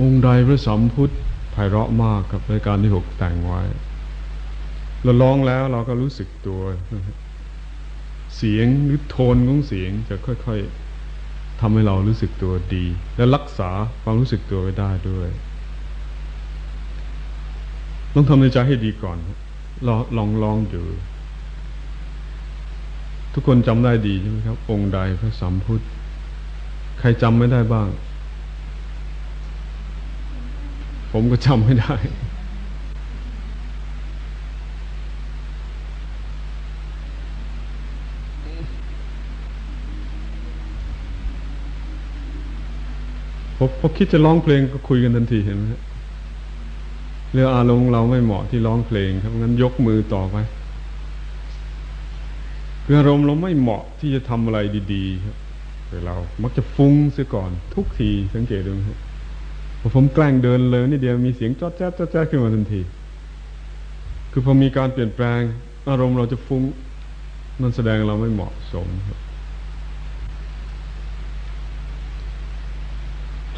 องค์ใดพระสัมพุทธไพเราะมากกับรายการที่หกแต่งไว้ เราร้องแล้วเราก็รู้สึกตัว เสียงหรือโทนของเสียงจะค่อยๆทำให้เรารู้สึกตัวดี และรักษาความรู้สึกตัวไว้ได้ด้วย ต้องทำในใจให้ดีก่อนลองลองลองดูทุกคนจำได้ดีใช่ไหมครับ องค์ใดพระสัมพุทธ ใครจำไม่ได้บ้าง ผมก็จำไม่ได้พอพอคิดจะร้องเพลงก็คุยกันทันทีเห็นไหมเรื่องอารมณ์เราไม่เหมาะที่ร้องเพลงครับงั้นยกมือต่อไปเรืออารมณ์เราไม่เหมาะที่จะทำอะไรดีๆครับแต่เรามักจะฟุ้งเสียก่อนทุกทีสังเกตดูครับ พอผมแกล้งเดินเลยนี่เดียวมีเสียงจอดแจ๊ดจอดแจ๊ดขึ้นมาทันที คือพอมีการเปลี่ยนแปลง อารมณ์เราจะฟุ้งนั่นแสดงเราไม่เหมาะสมครับ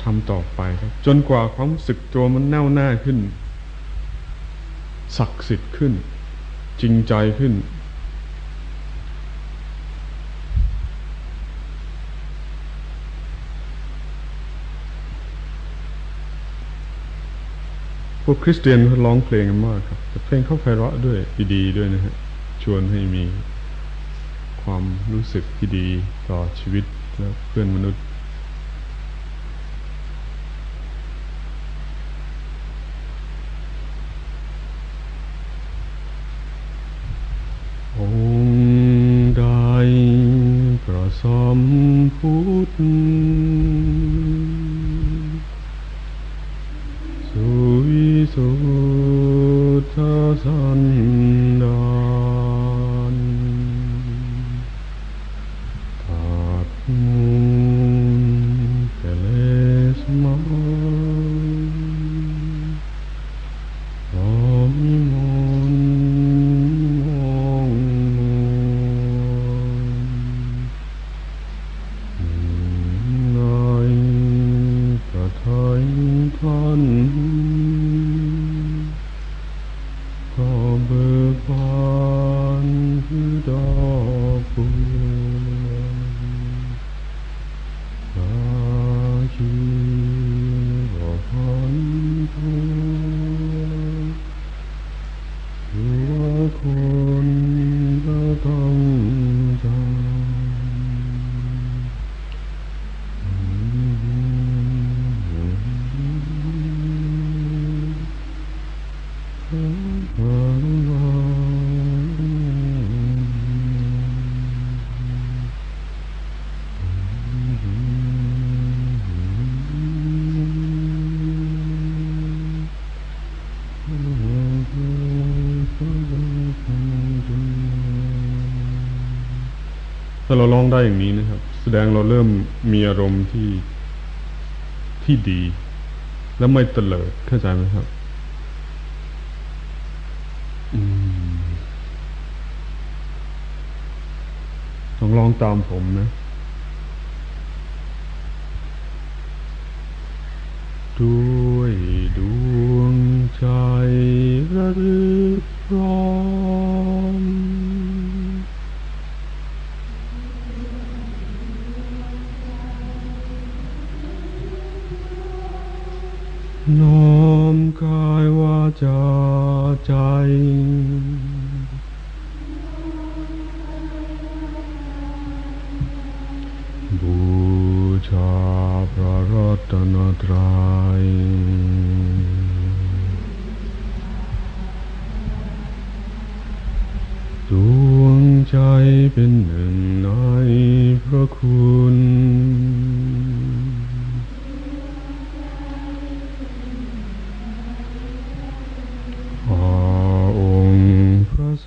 ทำต่อไปครับ จนกว่าความรู้สึกตัวมันแน่วแน่ขึ้น ศักดิ์สิทธิ์ขึ้น จริงใจขึ้น พวกคริสเตียนเขาร้องเพลงกันมากครับแต่เพลงเขาไพเราะด้วยดีด้วยนะฮะชวนให้มีความรู้สึกที่ดีต่อชีวิตและเพื่อนมนุษย์าเราร้องได้อย่างนี้นะครับ แสดงเราเริ่มมีอารมณ์ที่ที่ดี แล้วไม่เตลิดเข้าใจไหมครับอืมต้องลองตามผมนะด้วยด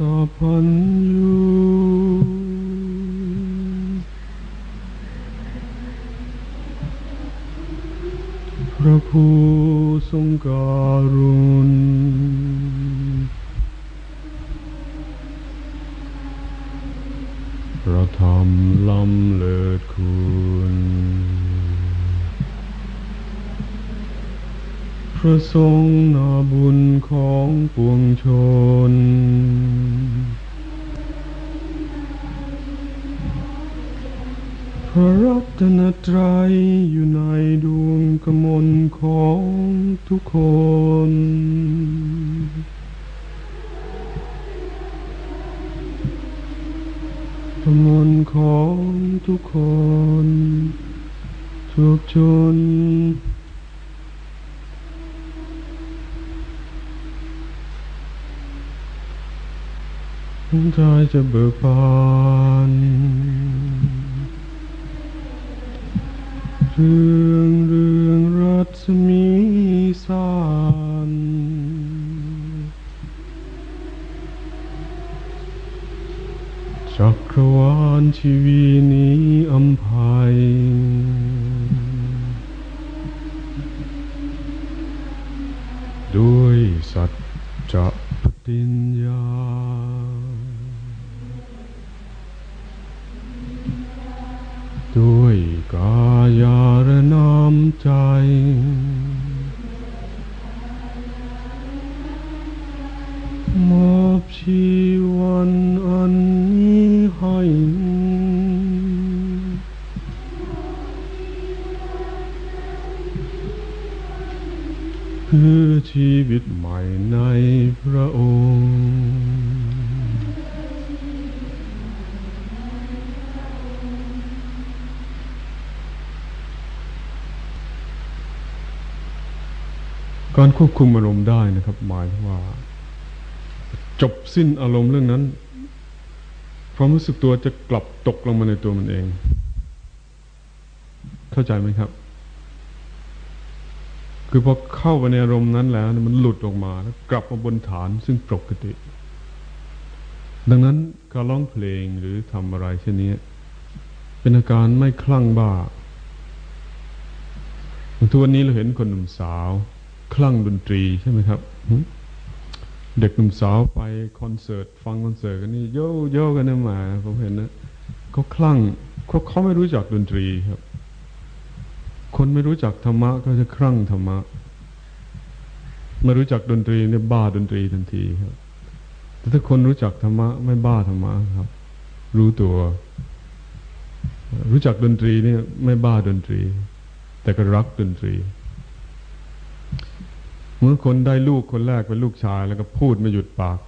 สัพพัญญูพระผู้ทรงการุณพระธรรมล้ำเลิศคุณ ระทรงนาบุญของปวงชน พระรัตนตรัยอยู่ในดวงกมลของทุกคน กมลของทุกคน ทุกชน ใจจะเบิกบานเรื่องเรื่องรัศมีสานจักรวาลชีวีนี้อัมภัยด้วยสัจจะปฏิญ ชีวันอันนี้ให้เพื่อชีวิตใหม่ในพระองค์ การควบคุมอารมณ์ได้นะครับ หมายว่า จบสิ้นอารมณ์เรื่องนั้น ความรู้สึกตัวจะกลับตกลงมาในตัวมันเอง เข้าใจไหมครับ คือพอเข้าไปในอารมณ์นั้นแล้ว มันหลุดออกมาแล้วกลับมาบนฐานซึ่งปกติ ดังนั้นการร้องเพลงหรือทำอะไรเช่นนี้ เป็นอาการไม่คลั่งบ้าทุกวันนี้เราเห็นคนหนุ่มสาว คลั่งดนตรีใช่ไหมครับ เด็กหนุ่มสาวไปคอนเสิร์ต ฟังคอนเสิร์ตกันนี่โยโย่กันนะมาผมเห็นนะเขาคลั่งเขาเขาไม่รู้จักดนตรีครับ คนไม่รู้จักธรรมะก็จะคลั่งธรรมะไม่รู้จักดนตรีเนี่ยบ้าดนตรีทันทีครับ แต่ถ้าคนรู้จักธรรมะไม่บ้าธรรมะครับ รู้ตัว รู้จักดนตรีเนี่ยไม่บ้าดนตรี แต่ก็รักดนตรี เมื่อคนได้ลูกคนแรกเป็นลูกชาย แล้วก็พูดไม่หยุดปาก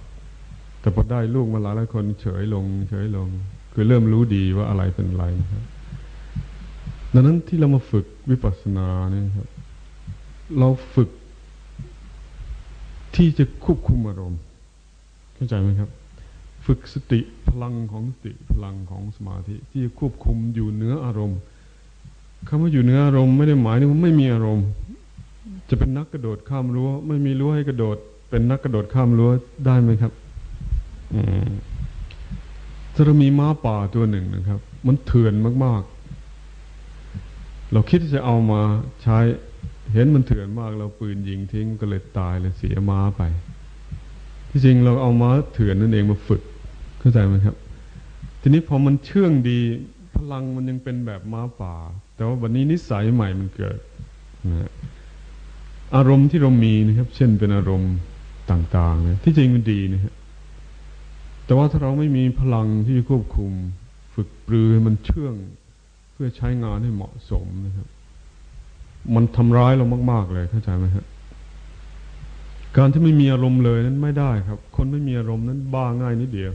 แต่พอได้ลูกมาหลายหลายคนเฉยลง เฉยลง คือเริ่มรู้ดีว่าอะไรเป็นอะไรนะครับดังนั้นที่เรามาฝึกวิปัสสนาเนี่ยครับ เราฝึก ที่จะควบคุมอารมณ์เข้าใจไหมครับ ฝึกสติพลังของสติพลังของสมาธิ ที่จะควบคุมอยู่เหนืออารมณ์คำว่าอยู่เหนืออารมณ์ไม่ได้หมายถึงว่าไม่มีอารมณ์ จะเป็นนักกระโดดข้ามรั้ว ไม่มีรั้วให้กระโดด เป็นนักกระโดดข้ามรั้วได้ไหมครับอืมถ้าเรามีม้าป่าตัวหนึ่งนะครับ มันเถื่อนมาก ๆ เราคิดจะเอามาใช้ เห็นมันเถื่อนมาก เราปืนยิงทิ้งก็เลยตายเลยเสียม้าไป ที่จริงเราเอาม้าเถื่อนนั่นเองมาฝึกเข้าใจไหมครับ ทีนี้พอมันเชื่องดี พลังมันยังเป็นแบบม้าป่า แต่ว่าวันนี้นิสัยใหม่มันเกิดนะ อารมณ์ที่เรามีนะครับ เช่นเป็นอารมณ์ต่างๆนี่ยที่จริงมันดีนะฮะแต่ว่าถ้าเราไม่มีพลังที่จะควบคุม ฝึกปรือให้มันเชื่อง เพื่อใช้งานให้เหมาะสมนะครับ มันทำร้ายเรามาก ๆ เลยเข้าใจไหมฮะการที่ไม่มีอารมณ์เลยนั้นไม่ได้ครับ คนไม่มีอารมณ์นั้นบ้าง่ายนิดเดียว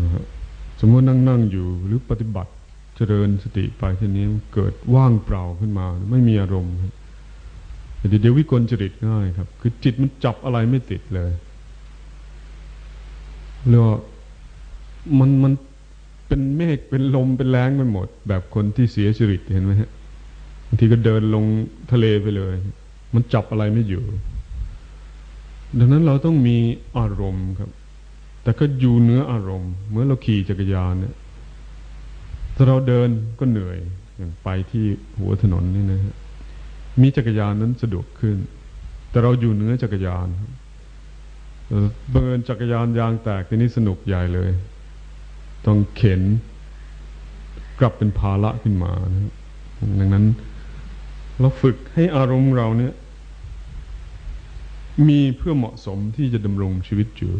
นะฮะสมมตินั่งนั่งอยู่หรือปฏิบัติ เจริญสติไปทีนี้เกิดว่างเปล่าขึ้นมา ไม่มีอารมณ์เดี๋ยววิกลจริตง่ายครับ คือจิตมันจับอะไรไม่ติดเลยเรียกว่ามันมันเป็นเมฆเป็นลมเป็นแรงไปหมด แบบคนที่เสียจริตเห็นไหมฮะบางทีก็เดินลงทะเลไปเลย มันจับอะไรไม่อยู่ ดังนั้นเราต้องมีอารมณ์ครับ แต่ก็อยู่เนื้ออารมณ์ เมื่อเราขี่จักรยานเนี่ย ถ้าเราเดินก็เหนื่อยอย่างไปที่หัวถนนนี่นะฮะมีจักรยานนั้นสะดวกขึ้น แต่เราอยู่เหนือจักรยานเบินจักรยานยางแตกทีนี้สนุกใหญ่เลย ต้องเข็น กลับเป็นภาระขึ้นมานะดังนั้น เราฝึกให้อารมณ์เราเนี่ย มีเพื่อเหมาะสมที่จะดำรงชีวิตอยู่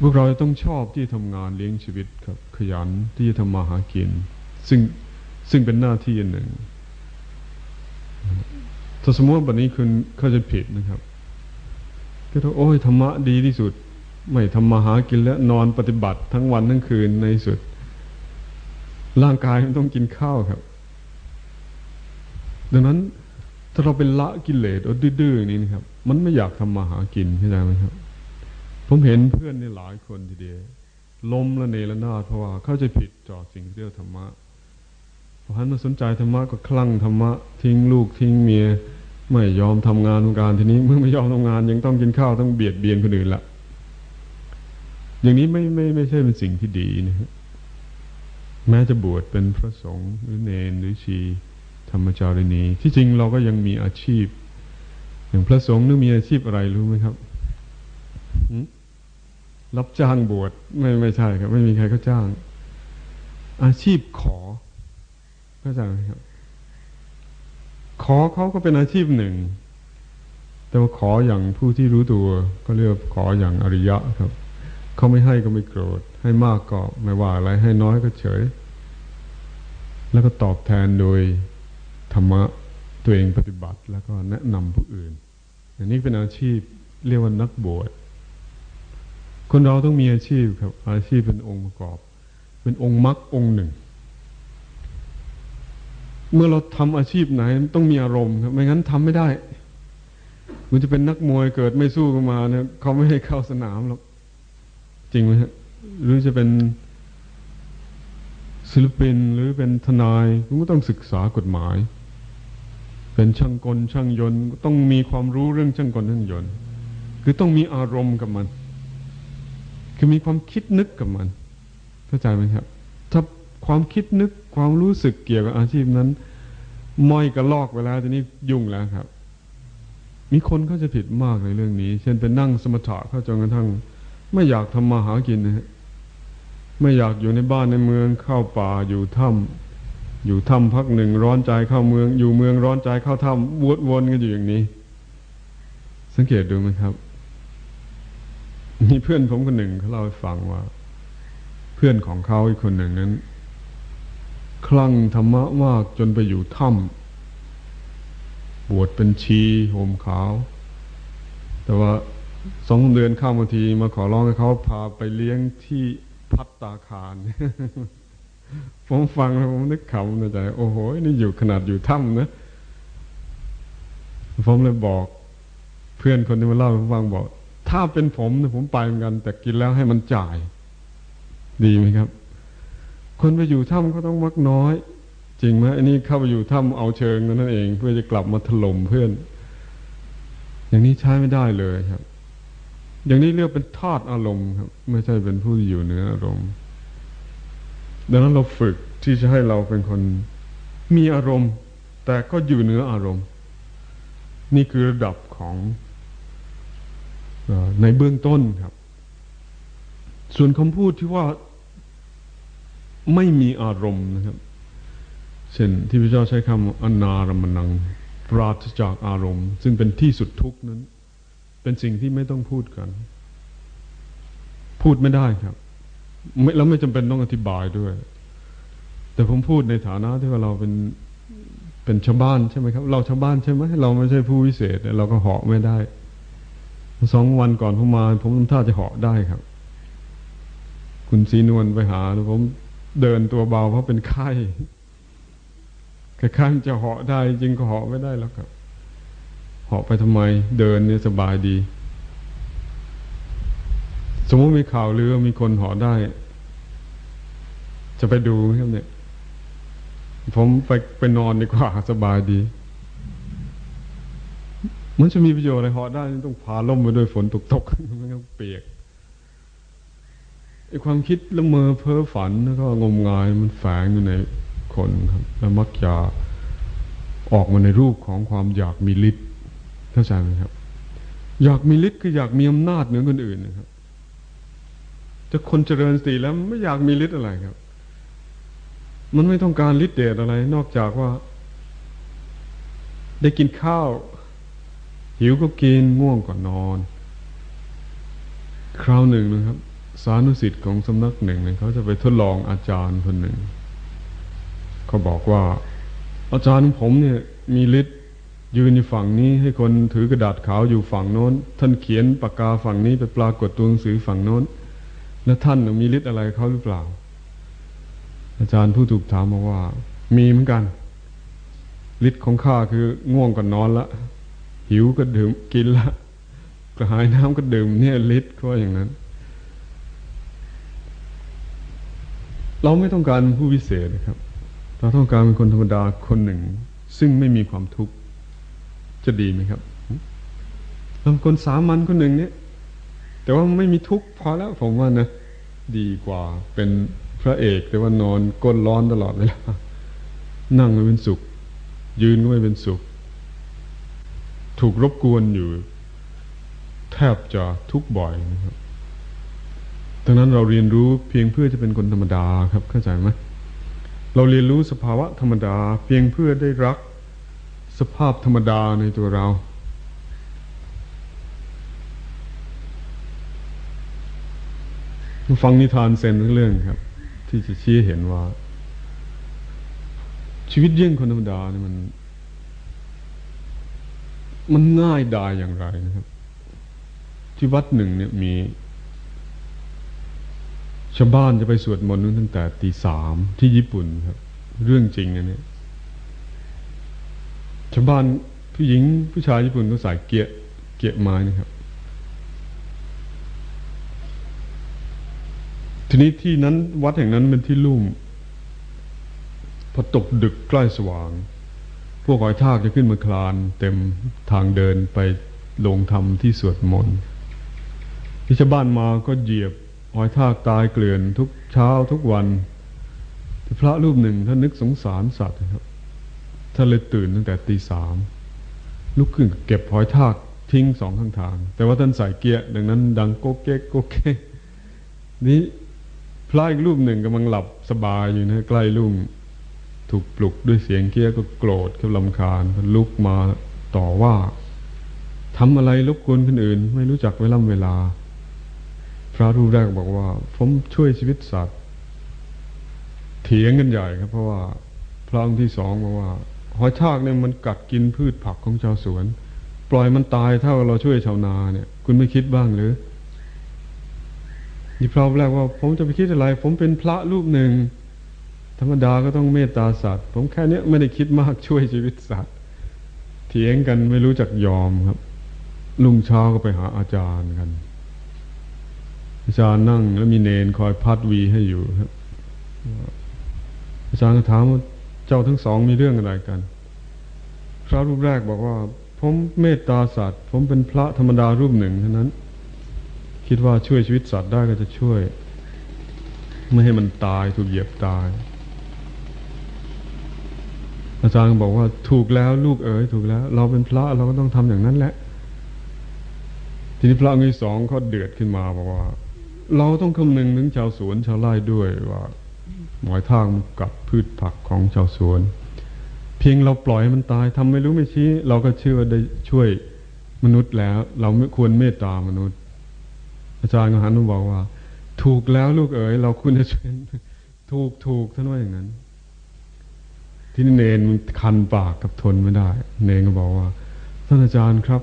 พวกเราต้องชอบที่ทำงานเลี้ยงชีวิตครับ ขยันที่จะทำมาหากิน ซึ่งซึ่งเป็นหน้าที่อันหนึ่ง ถ้าสมมติวันนี้คุณเข้าใจผิดนะครับ ก็ต้องโอ้ยธรรมะดีที่สุด ไม่ทำมาหากินแล้วนอนปฏิบัติทั้งวันทั้งคืนในสุด ร่างกายมันต้องกินข้าวครับ ดังนั้นถ้าเราเป็นละกิเลสอดื้อๆนี่นะครับ มันไม่อยากทำมาหากินเข้าใจไหมครับ ผมเห็นเพื่อนนี่หลายคนทีเดียวล้มละเนระนาดเพราะว่าเข้าใจผิดต่อสิ่งที่เรียกธรรมะพอหันมาสนใจธรรมะก็คลั่งธรรมะ ทิ้งลูกทิ้งเมียไม่ยอมทำงานทำการทีนี้เมื่อไม่ยอมทำงาน ยังต้องกินข้าวต้องเบียดเบียนคนอื่นละอย่างนี้ไม่ไม่ไม่ใช่เป็นสิ่งที่ดีนะครับแม้จะบวชเป็นพระสงฆ์หรือเนนหรือชีธรรมจารีนีที่จริงเราก็ยังมีอาชีพ อย่างพระสงฆ์นึกมีอาชีพอะไรรู้ไหมครับ รับจ้างบวชไม่ไม่ใช่ครับ ไม่มีใครเขาจ้าง อาชีพขอเข้าใจไหมครับ ขอเขาก็เป็นอาชีพหนึ่ง แต่ว่าขออย่างผู้ที่รู้ตัว ก็เรียกขออย่างอริยะครับเขาไม่ให้ก็ไม่โกรธ ให้มากก็ไม่ว่าอะไร ให้น้อยก็เฉย แล้วก็ตอบแทนโดยธรรมะตัวเองปฏิบัติ แล้วก็แนะนำผู้อื่น อันนี้เป็นอาชีพเรียกว่านักบวช คนเราต้องมีอาชีพครับ อาชีพเป็นองค์ประกอบ เป็นองค์มรรคองค์หนึ่ง เมื่อเราทำอาชีพไหนต้องมีอารมณ์ครับไม่งั้นทำไม่ได้ มันจะเป็นนักมวยเกิดไม่สู้กันมาเนี่ยเขาไม่ให้เข้าสนามหรอกจริงไหมฮะหรือจะเป็นศิลปินหรือเป็นทนายคุณก็ต้องศึกษากฎหมาย เป็นช่างกลช่างยนต์ต้องมีความรู้เรื่องช่างกลช่างยนต์ คือต้องมีอารมณ์กับมัน คือมีความคิดนึกกับมัน เข้าใจไหมครับ ถ้าความคิดนึกความรู้สึกเกี่ยวกับอาชีพนั้นม้อยกระลอกเวลาทีนี้ยุ่งแล้วครับ มีคนเขาจะผิดมากในเรื่องนี้ เช่นเป็นนั่งสมถะเขาจนกระทั่ง ไม่อยากทำมาหากินนะฮะไม่อยากอยู่ในบ้านในเมืองเข้าป่าอยู่ถ้ำอยู่ถ้ำพักหนึ่งร้อนใจเข้าเมือง อยู่เมืองร้อนใจเข้าถ้ำวนวนกันอยู่อย่างนี้ สังเกตดูไหมครับ มีเพื่อนผมคนหนึ่งเขาเล่าให้ฟังว่า เพื่อนของเขาอีกคนหนึ่งนั้น คลั่งธรรมะมากจนไปอยู่ถ้ำบวชเป็นชีห่มขาว แต่ว่าสองเดือนข้ามบางทีมาขอร้องให้เขาพาไปเลี้ยงที่พัตตาคารผมฟังแล้วผมนึกขำในใจ โอ้โห นี่อยู่ขนาดอยู่ถ้ำนะ ผมเลยบอก เพื่อนคนที่มาเล่าผมฟังบอก ถ้าเป็นผมเนี่ยผมไปเหมือนกัน แต่กินแล้วให้มันจ่าย ดีไหมครับ คนไปอยู่ถ้ำก็ต้องมักน้อย จริงไหมอันนี้เข้าไปอยู่ถ้ำเอาเชิงนั่นเอง เพื่อจะกลับมาถล่มเพื่อน อย่างนี้ใช้ไม่ได้เลยครับ อย่างนี้เรียกเป็นทาตอารมณ์ครับ ไม่ใช่เป็นผู้ที่อยู่เหนืออารมณ์ ดังนั้นเราฝึกที่จะให้เราเป็นคนมีอารมณ์ แต่ก็อยู่เหนืออารมณ์ นี่คือระดับของ ในเบื้องต้นครับ ส่วนคำพูดที่ว่าไม่มีอารมณ์นะครับ เช่นที่พระเจ้าใช้คำอนารมณังปราศจากอารมณ์ ซึ่งเป็นที่สุดทุกนั้น เป็นสิ่งที่ไม่ต้องพูดกัน พูดไม่ได้ครับไม่แล้วไม่จำเป็นต้องอธิบายด้วย แต่ผมพูดในฐานะที่ว่าเราเป็นเป็นชาวบ้านใช่ไหมครับ เราชาวบ้านใช่ไหมเราไม่ใช่ผู้วิเศษ เราก็เหาะไม่ได้ สองวันก่อนผมมา ผมทำท่าจะเหาะได้ครับ คุณศรีนวลไปหาแล้วผมเดินตัวเบาเพราะเป็นไข้ค่ายๆจะเหาะได้ จริงก็เหาะไม่ได้แล้วครับเหาะไปทำไม เดินเนี่ยสบายดี สมมติมีข่าวเรือมีคนเหาะได้ จะไปดูครับเนี่ย ผมไปไปนอนดีกว่าสบายดี มันจะมีประโยชน์อะไรหาะได้ต้องพาล่มไปด้วยฝนตกๆไม่งั้นเปียกไอ้ความคิดละเมอเพ้อฝันแล้วก็งมงายมันแฝงอยู่ในคนครับแล้วมักจะออกมาในรูปของความอยากมีฤทธิ์เข้าใจไหมครับ อยากมีฤทธิ์คืออยากมีอำนาจเหนือคนอื่นนะครับจะคนเจริญสติแล้วไม่อยากมีฤทธิ์อะไรครับ มันไม่ต้องการฤทธิ์เดชอะไร นอกจากว่า ได้กินข้าว หิวก็กินง่วงก็นอน คราวหนึ่งนะครับ สานุสิทธิ์ของสำนักหนึ่งเขาจะไปทดลองอาจารย์คนหนึ่ง เขาบอกว่า อาจารย์ผมเนี่ยมีฤทธิ์ยืนอยู่ฝั่งนี้ให้คนถือกระดาษขาวอยู่ฝั่งโน้น ท่านเขียนปากกาฝั่งนี้ไปปรากฏตัวหนังสือฝั่งโน้น แล้วท่านมีฤทธิ์อะไรเขาหรือเปล่า อาจารย์ผู้ถูกถามมาว่า มีเหมือนกันฤทธิ์ของข้าคือง่วงก็นอนละ หิวก็ดื่มกินละกระหายน้ำก็ดื่มเนี่ยฤทธิ์ก็อย่างนั้น เราไม่ต้องการผู้วิเศษนะครับ เราต้องการเป็นคนธรรมดาคนหนึ่ง ซึ่งไม่มีความทุกข์จะดีไหมครับเราคนสามัญคนหนึ่งเนี่ย แต่ว่าไม่มีทุกข์พอแล้วผมว่านะดีกว่าเป็นพระเอกแต่ว่านอนก้นร้อนตลอดเวลานั่งไม่เป็นสุข ยืนก็ไม่เป็นสุข ถูกรบกวนอยู่ แทบจะทุกบ่อยนะครับดังนั้นเราเรียนรู้เพียงเพื่อจะเป็นคนธรรมดาครับเข้าใจไหมเราเรียนรู้สภาวะธรรมดา เพียงเพื่อได้รักสภาพธรรมดาในตัวเรา ฟังนิทานเซนเรื่องครับ ที่จะชี้เห็นว่า ชีวิตเยี่ยงคนธรรมดาเนี่ยมัน มันง่ายดายอย่างไรนะครับ ที่วัดหนึ่งเนี่ยมีชาวบ้านจะไปสวดมนต์ตั้งแต่ตีสามที่ญี่ปุ่นครับ เรื่องจริงอันนี้ชาวบ้านผู้หญิงผู้ชายญี่ปุ่นก็ใส่เกียเกียไม้นะครับ ทีนี้ที่นั้นวัดแห่งนั้นเป็นที่ลุ่มพอตกดึกใกล้สว่าง พวกหอยทากจะขึ้นมาคลานเต็มทางเดินไปลงธรรมที่สวดมนต์ที่ชาวบ้านมาก็เหยียบหอยทากตายเกลื่อนทุกเช้าทุกวันพระรูปหนึ่งท่านนึกสงสารสัตว์ครับท่านเลยตื่นตั้งแต่ตีสามลุกขึ้นเก็บหอยทากทิ้งสองข้างทาง แต่ว่าท่านใส่เกียร์ดังนั้น ดังโกเก๊กโกเก๊กนี้พระอีกรูปหนึ่งกำลังหลับสบายอยู่นะใกล้ลุ่ง ถูกปลุกด้วยเสียงเกี้ยก็โกรธกับลำคาญลุกมาต่อว่าทำอะไรรบกวนคนอื่น ไม่รู้จักเวลาเวลา พระรูปแรกบอกว่า ผมช่วยชีวิตสัตว์ เถียงกันใหญ่ครับ เพราะว่า พระองค์ที่สองบอกว่าหอยทากเนี่ยมันกัดกินพืชผักของชาวสวน ปล่อยมันตายเท่าเราช่วยชาวนาเนี่ย คุณไม่คิดบ้างหรือนี่พระแรกว่า ผมจะไปคิดอะไร ผมเป็นพระรูปหนึ่ง รรมดาก็ต้องเมตตาสัตว์ ผมแค่นี้ไม่ได้คิดมากช่วยชีวิตสัตว์ เถียงกันไม่รู้จักยอมครับ ลุงเช้าก็ไปหาอาจารย์กัน อาจารย์นั่งแล้วมีเนนคอยพัดวีให้อยู่ครับ อาจารย์ก็ถามว่าเจ้าทั้งสองมีเรื่องอะไรกัน พระรูปแรกบอกว่า ผมเมตตาสัตว์ ผมเป็นพระธรรมดารูปหนึ่งเท่านั้น คิดว่าช่วยชีวิตสัตว์ได้ก็จะช่วย ไม่ให้มันตายถูกเหยียบตาย อาจารย์บอกว่าถูกแล้วลูกเอ๋ยถูกแล้ว เราเป็นพระเราก็ต้องทำอย่างนั้นแหละ ทีนี้พระองค์ที่สองเขาเดือดขึ้นมาบอกว่า เราต้องคำนึงถึงชาวสวนชาวไร่ด้วยว่าหมอยทางกับพืชผักของชาวสวน เพียงเราปล่อยให้มันตายทำไม่รู้ไม่ชี้ เราก็เชื่อว่าได้ช่วยมนุษย์แล้ว เราไม่ควรเมตตามนุษย์ อาจารย์ก็หันมาบอกว่า ถูกแล้วลูกเอ๋ยเราควรจะช่วยถูกถูกท่านว่าอย่างนั้น ที่เนนมันคันปากกับทนไม่ได้ เนนก็บอกว่าท่านอาจารย์ครับ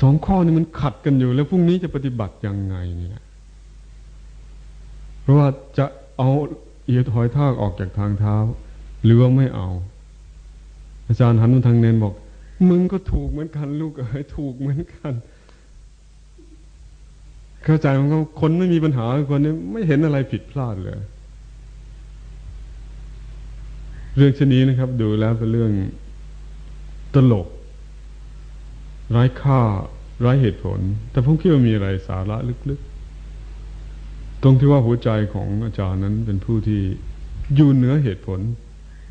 สองข้อนี้มันขัดกันอยู่ แล้วพรุ่งนี้จะปฏิบัติยังไงนี่แหละเพราะว่าจะเอาเอียดหอยทากออกจากทางเท้า หรือว่าไม่เอา อาจารย์หันมาทางเนนบอก มึงก็ถูกเหมือนกัน ลูกเอ๋ยถูกเหมือนกัน เข้าใจมันก็คนไม่มีปัญหาคนนี้ไม่เห็นอะไรผิดพลาดเลย เรื่องชนี้นะครับ ดูแล้วเป็นเรื่องตลกไร้ค่าไร้เหตุผล แต่ผมคิดว่ามีอะไรสาระลึกๆ ตรงที่ว่าหัวใจของอาจารย์นั้นเป็นผู้ที่อยู่เหนือเหตุผล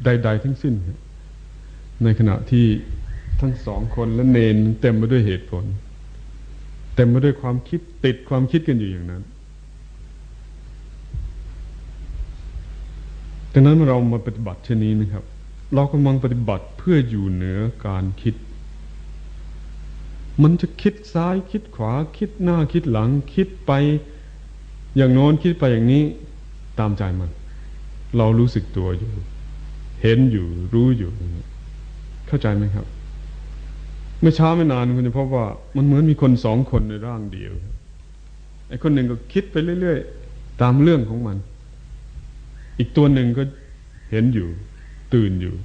ใด ๆ ทั้งสิ้น ในขณะที่ทั้งสองคนและเนนเต็มไปด้วยเหตุผล เต็มไปด้วยความคิดติดความคิดกันอยู่อย่างนั้น ดังนั้นเรามาปฏิบัติเช่นนี้นะครับ เรากำลังปฏิบัติเพื่ออยู่เหนือการคิด มันจะคิดซ้ายคิดขวาคิดหน้าคิดหลังคิดไป อย่างโน้นคิดไปอย่างนี้ตามใจมัน เรารู้สึกตัวอยู่ เห็นอยู่รู้อยู่ เข้าใจไหมครับ ไม่ช้าไม่นานคุณจะพบว่ามันเหมือนมีคนสองคนในร่างเดียวไอ้คนหนึ่งก็คิดไปเรื่อย ๆ ตามเรื่องของมัน อีกตัวหนึ่งก็เห็นอยู่ ตื่นอยู่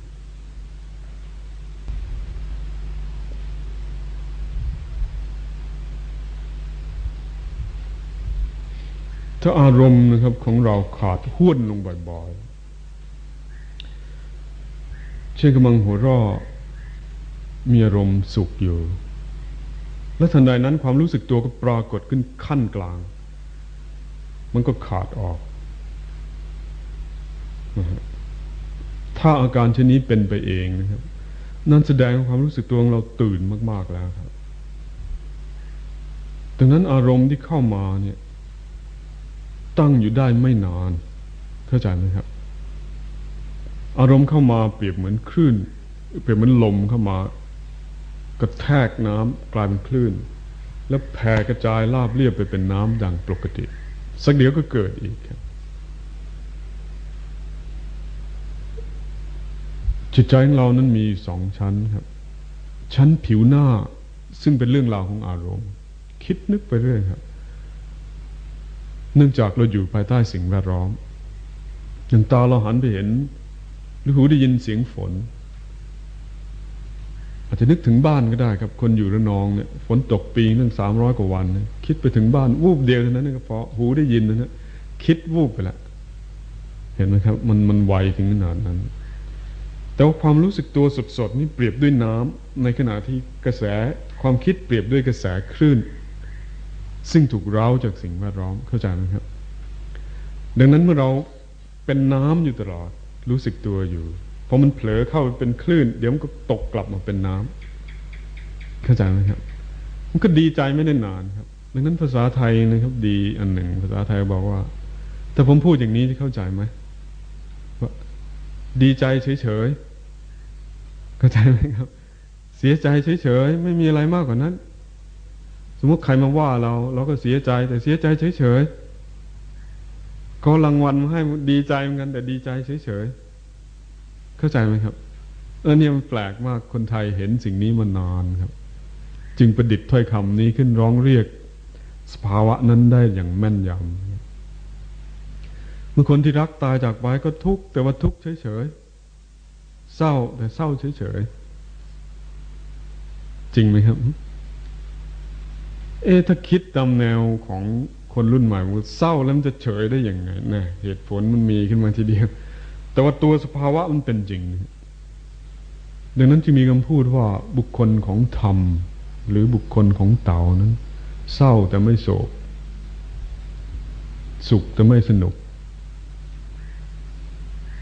ถ้าอารมณ์นะครับของเราขาดห้วนลงบ่อยๆ เช่นกำลังหัวเราะมีอารมณ์สุขอยู่ และทันใดนั้นความรู้สึกตัวก็ปรากฏขึ้นขั้นกลาง มันก็ขาดออก ถ้าอาการเช่นนี้เป็นไปเองนะครับ นั่นแสดงความรู้สึกตัวของเราตื่นมาก ๆแล้วครับดังนั้นอารมณ์ที่เข้ามาเนี่ย ตั้งอยู่ได้ไม่นาน เข้าใจไหมครับ อารมณ์เข้ามาเปรียบเหมือนคลื่น เปรียบเหมือนลมเข้ามากระแทกน้ำกลายเป็นคลื่น แล้วแผ่กระจายราบเรียบไปเป็นน้ำดังปกติ สักเดี๋ยวก็เกิดอีกครับ จิตใจของเรานั้นมีสองชั้นครับ ชั้นผิวหน้าซึ่งเป็นเรื่องราวของอารมณ์ คิดนึกไปเรื่อยครับ เนื่องจากเราอยู่ภายใต้สิ่งแวดล้อมอย่างตาเราหันไปเห็น หรือหูได้ยินเสียงฝน อาจจะนึกถึงบ้านก็ได้ครับ คนอยู่ระนองเนี่ยฝนตกปีนึงสามร้อยกว่าวัน คิดไปถึงบ้านวูบเดียวเท่านั้นก็พอหูได้ยินนะฮะคิดวูบไปละ เห็นไหมครับ มันมันไวถึงขนาดนั้น แต่ว่าความรู้สึกตัวสดๆนี่เปรียบด้วยน้ำในขณะที่กระแสความคิดเปรียบด้วยกระแสคลื่น ซึ่งถูกเร้าจากสิ่งแวดล้อมเข้าใจไหมครับ ดังนั้นเมื่อเราเป็นน้ำอยู่ตลอด รู้สึกตัวอยู่พอมันเผลอเข้าเป็นคลื่น เดี๋ยวมันก็ตกกลับมาเป็นน้ำเข้าใจไหมครับ มันก็ดีใจไม่ได้นานครับ ดังนั้นภาษาไทยนะครับ ดีอันหนึ่งภาษาไทยบอกว่าแต่ผมพูดอย่างนี้จะเข้าใจไหม ดีใจเฉยๆเข้าใจไหมครับ เสียใจเฉยๆไม่มีอะไรมากกว่านั้น สมมติใครมาว่าเรา เราก็เสียใจ แต่เสียใจเฉยๆเขารางวัลมาให้ดีใจเหมือนกัน แต่ดีใจเฉยๆเข้าใจไหมครับเออเนี่ยมันแปลกมากคนไทยเห็นสิ่งนี้มานานครับ จึงประดิษฐ์ถ้อยคำนี้ขึ้นร้องเรียก สภาวะนั้นได้อย่างแม่นยำ เมื่อคนที่รักตายจากไปก็ทุกข์แต่ว่าทุกข์เฉยๆเศร้าแต่เศร้าเฉยๆจริงไหมครับ เอ๊ถ้าคิดตามแนวของคนรุ่นใหม่มันเศร้าแล้วมันจะเฉยได้อยังไงนะเหตุผลมันมีขึ้นมาทีเดียว แต่ว่าตัวสภาวะมันเป็นจริง ดังนั้นจึงมีคำพูดว่าบุคคลของธรรม หรือบุคคลของเต่านั้น เศร้าแต่ไม่โศก สุขแต่ไม่สนุก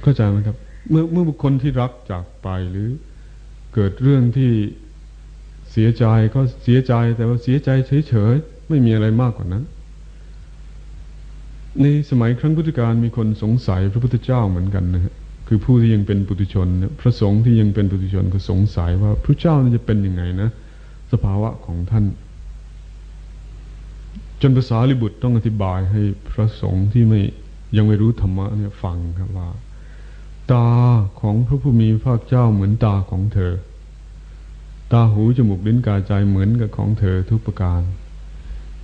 เข้าใจไหมครับ เมื่อเมื่อบุคคลที่รักจากไปหรือเกิดเรื่องที่เสียใจก็เสียใจแต่ว่าเสียใจเฉยๆไม่มีอะไรมากกว่านั้น ในสมัยครั้งพุทธกาลมีคนสงสัยพระพุทธเจ้าเหมือนกันนะฮะคือผู้ที่ยังเป็นปุถุชน พระสงฆ์ที่ยังเป็นปุถุชนก็สงสัยว่าพระเจ้าจะเป็นยังไงนะ สภาวะของท่าน จนภาษาลิบุตรต้องอธิบายให้พระสงฆ์ที่ไม่ยังไม่รู้ธรรมะเนี่ยฟังครับว่า ตาของพระผู้มีพระเจ้าเหมือนตาของเธอ ตาหูจมูกลิ้นกายใจเหมือนกับของเธอทุกประการ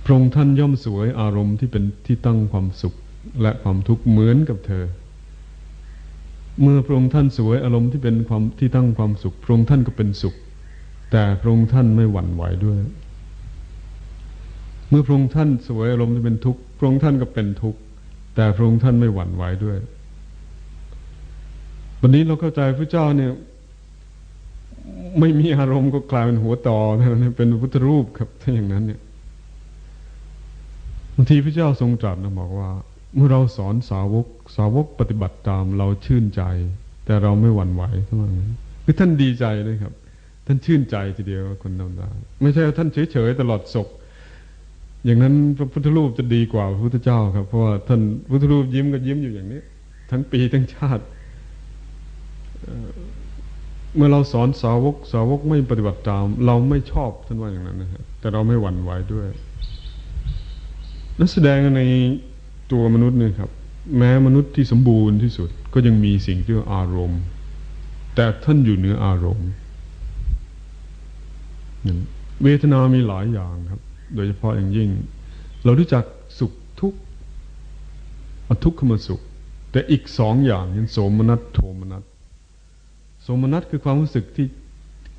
พระองค์ท่านย่อมสวยอารมณ์ที่เป็นที่ตั้งความสุขและความทุกข์เหมือนกับเธอ เมื่อพระองค์ท่านสวยอารมณ์ที่เป็นความที่ตั้งความสุข พระองค์ท่านก็เป็นสุข แต่พระองค์ท่านไม่หวั่นไหวด้วย เมื่อพระองค์ท่านสวยอารมณ์ที่เป็นทุกข์ พระองค์ท่านก็เป็นทุกข์ แต่พระองค์ท่านไม่หวั่นไหวด้วย วันนี้เราเข้าใจพระเจ้าเนี่ย ไม่มีอารมณ์ก็กลายเป็นหัวต่อนะเป็นพุทธรูปครับ ถ้าอย่างนั้นเนี่ยบางทีพระเจ้าทรงตรัสนะบอกว่า เมื่อเราสอนสาวกสาวกปฏิบัติตามเราชื่นใจ แต่เราไม่หวั่นไหวเท่านั้นคือท่านดีใจเลยครับ ท่านชื่นใจทีเดียวคนธรรมดาไม่ใช่ท่านเฉยๆตลอดศกอย่างนั้นพระพุทธรูปจะดีกว่าพระพุทธเจ้าครับ เพราะว่าท่านพุทธรูปยิ้มก็ยิ้มอยู่อย่างนี้ ทั้งปีทั้งชาติ เมื่อเราสอนสาวกสาวกไม่ปฏิบัติตาม เราไม่ชอบท่านว่าอย่างนั้นนะฮะแต่เราไม่หวั่นไหวด้วยนั่นแสดงในตัวมนุษย์เนี่ยครับ แม้มนุษย์ที่สมบูรณ์ที่สุด ก็ยังมีสิ่งที่อารมณ์ แต่ท่านอยู่เหนืออารมณ์เวทนามีหลายอย่างครับ โดยเฉพาะอย่างยิ่ง เรารู้จักสุขทุกข์อทุกขมสุข แต่อีกสองอย่างยันโสมนัสโทมนัส มนัสคือความรู้สึกที่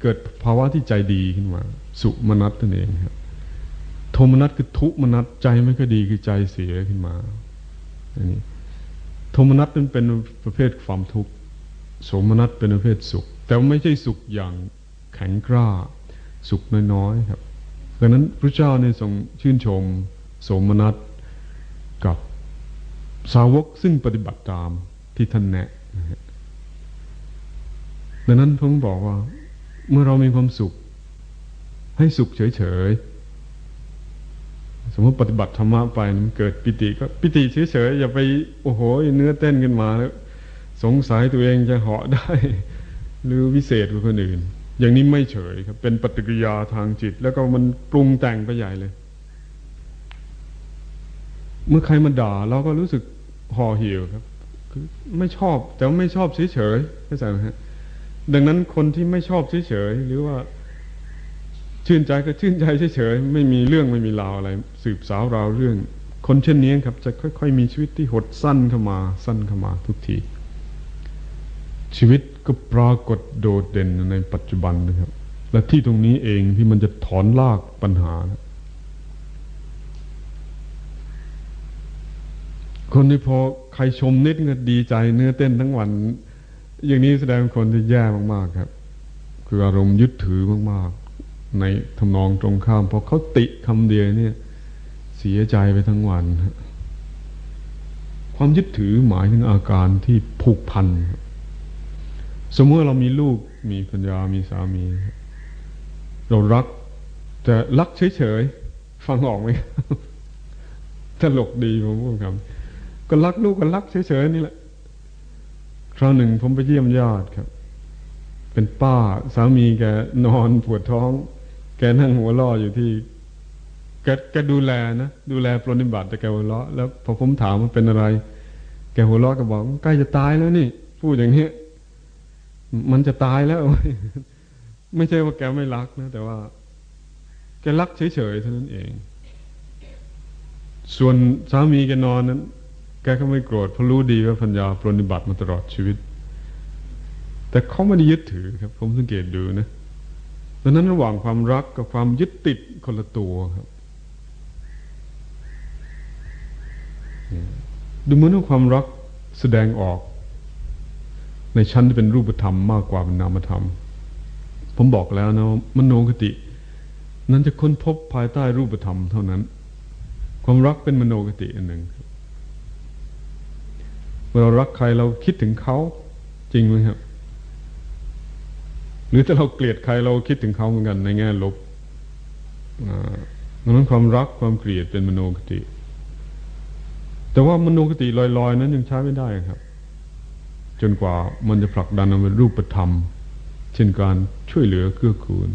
เกิดภาวะที่ใจดีขึ้นมา สุมนัสนั่นเองครับโทมนัสคือทุมนัสใจไม่ค่อยดีคือใจเสียขึ้นมาอันนี้โทมนัสนั้นเป็นประเภทความทุกข์โสมนัสเป็นประเภทสุข แต่ไม่ใช่สุขอย่างแข็งกร้า สุขน้อยๆครับดังนั้นพระเจ้าเนี่ยทรงชื่นชมโสมนัสกับสาวกซึ่งปฏิบัติตามที่ท่านแนะ ดังนั้นผมบอกว่า เมื่อเรามีความสุข ให้สุขเฉยๆ สมมติปฏิบัติธรรมะไปมันเกิดปิติก็ปิติเฉยๆ อย่าไปโอ้โห เนื้อเต้นขึ้นมาแล้วสงสัยตัวเองจะเหาะได้ หรือวิเศษกว่าคนอื่น อย่างนี้ไม่เฉยครับ เป็นปฏิกิริยาทางจิต แล้วก็มันปรุงแต่งไปใหญ่เลย เมื่อใครมาด่า เราก็รู้สึกห่อเหี่ยวครับ ไม่ชอบ แต่ไม่ชอบเฉยๆเข้าใจไหมฮะ ดังนั้นคนที่ไม่ชอบเฉยๆหรือว่า ชื่นใจก็ชื่นใจเฉยๆไม่มีเรื่องไม่มีราวอะไร สืบสาวราวเรื่อง คนเช่นนี้ครับ จะค่อยๆมีชีวิตที่หดสั้นเข้ามา สั้นเข้ามาทุกที ชีวิตก็ปรากฏโดดเด่นในปัจจุบันนะครับ และที่ตรงนี้เองที่มันจะถอนลากปัญหานะคนที่พอใครชมนิดก็ดีใจเนื้อเต้นทั้งวัน อย่างนี้แสดงคนที่แย่มากๆครับ คืออารมณ์ยึดถือมากๆ ในทำนองตรงข้ามพอเขาติคำเดียวเนี่ย เสียใจไปทั้งวัน ความยึดถือหมายถึงอาการที่ผูกพันครับสมมติเรามีลูกมีปัญญามีสามี เรารัก แต่รักเฉยๆฟังออกไหมตลกดีผมพูดคำก็รักลูกก็รักเฉยๆนี่แหละ คราวหนึ่งผมไปเยี่ยมญาติครับ เป็นป้าสามีแกนอนปวดท้อง แกนั่งหัวล้ออยู่ที่แกแกดูแลนะดูแลปรนิบัติแต่แกหัวเราะแล้วพอผมถามว่าเป็นอะไร แกหัวเราะก็บอกใกล้จะตายแล้วนี่ พูดอย่างนี้มันจะตายแล้ว ไม่ใช่ว่าแกไม่รักนะแต่ว่า แกรักเฉยๆเท่านั้นเอง ส่วนสามีแกนอนนั้น แกก็ไม่โกรธเพราะรู้ดีว่าพัญญาปรนิบัติมาตลอดชีวิต แต่เขาไม่ได้ยึดถือครับ ผมสังเกตดูนะดังนั้นระหว่างความรักกับความยึดติดคนละตัวครับดูเหมือนว่าความรักแสดงออก ในชั้นที่เป็นรูปธรรมมากกว่าเป็นนามธรรม ผมบอกแล้วนะมโนคติ นั้นจะค้นพบภายใต้รูปธรรมเท่านั้น ความรักเป็นมโนคติอันหนึ่งเมื่อ เรารักใครเราคิดถึงเขาจริงไหมครับ หรือถ้าเราเกลียดใครเราคิดถึงเขาเหมือนกันในแง่ลบดังนั้นความรักความเกลียดเป็นมโนคติ แต่ว่ามโนคติลอยๆ นั้นยังใช้ไม่ได้ครับ จนกว่ามันจะผลักดันเอาเป็นรูปธรรม เช่นการช่วยเหลือเกื้อกูล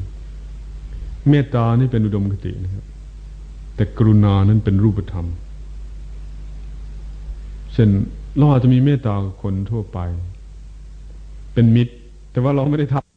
เมตตานี่เป็นอุดมคตินะครับ แต่กรุณานั้นเป็นรูปธรรม เช่น เราอาจจะมีเมตตาคนทั่วไป เป็นมิตร แต่ว่าเราไม่ได้ทำ